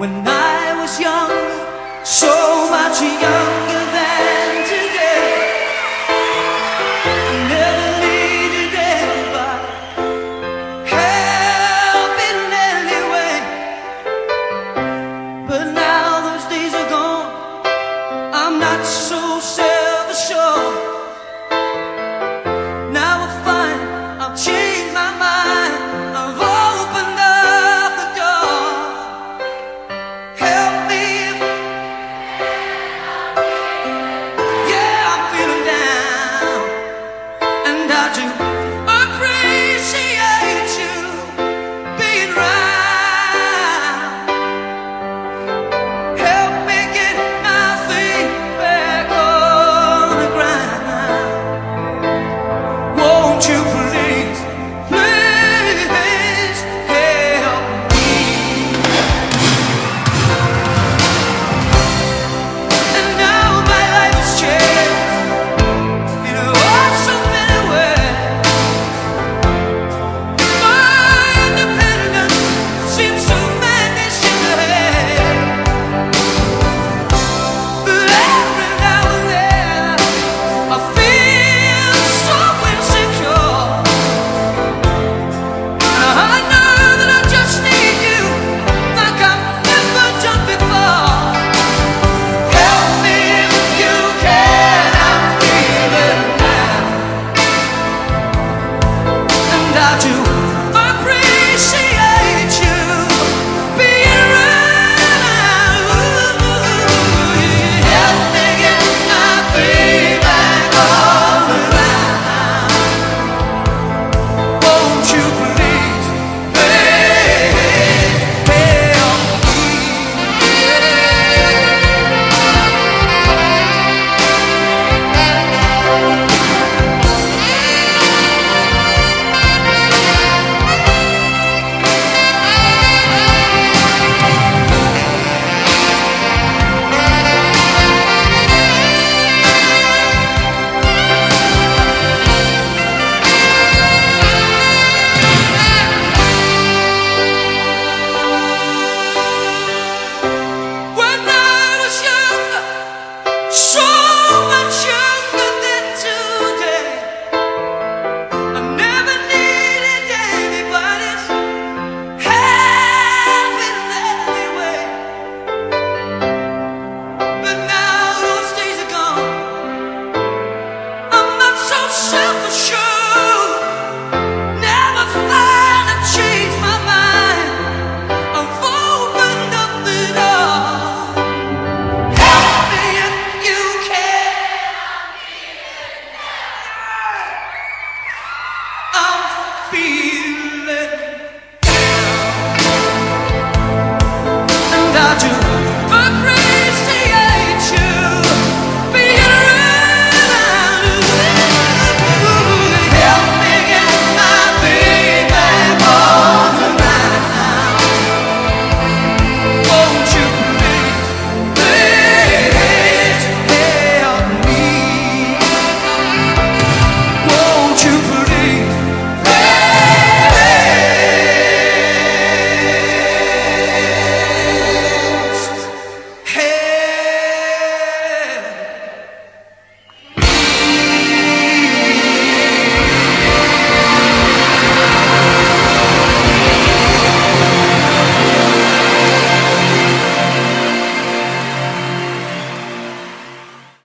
when I was young, so much younger than today. I never needed anybody help in any way. But now those days are gone, I'm not so self assured. do.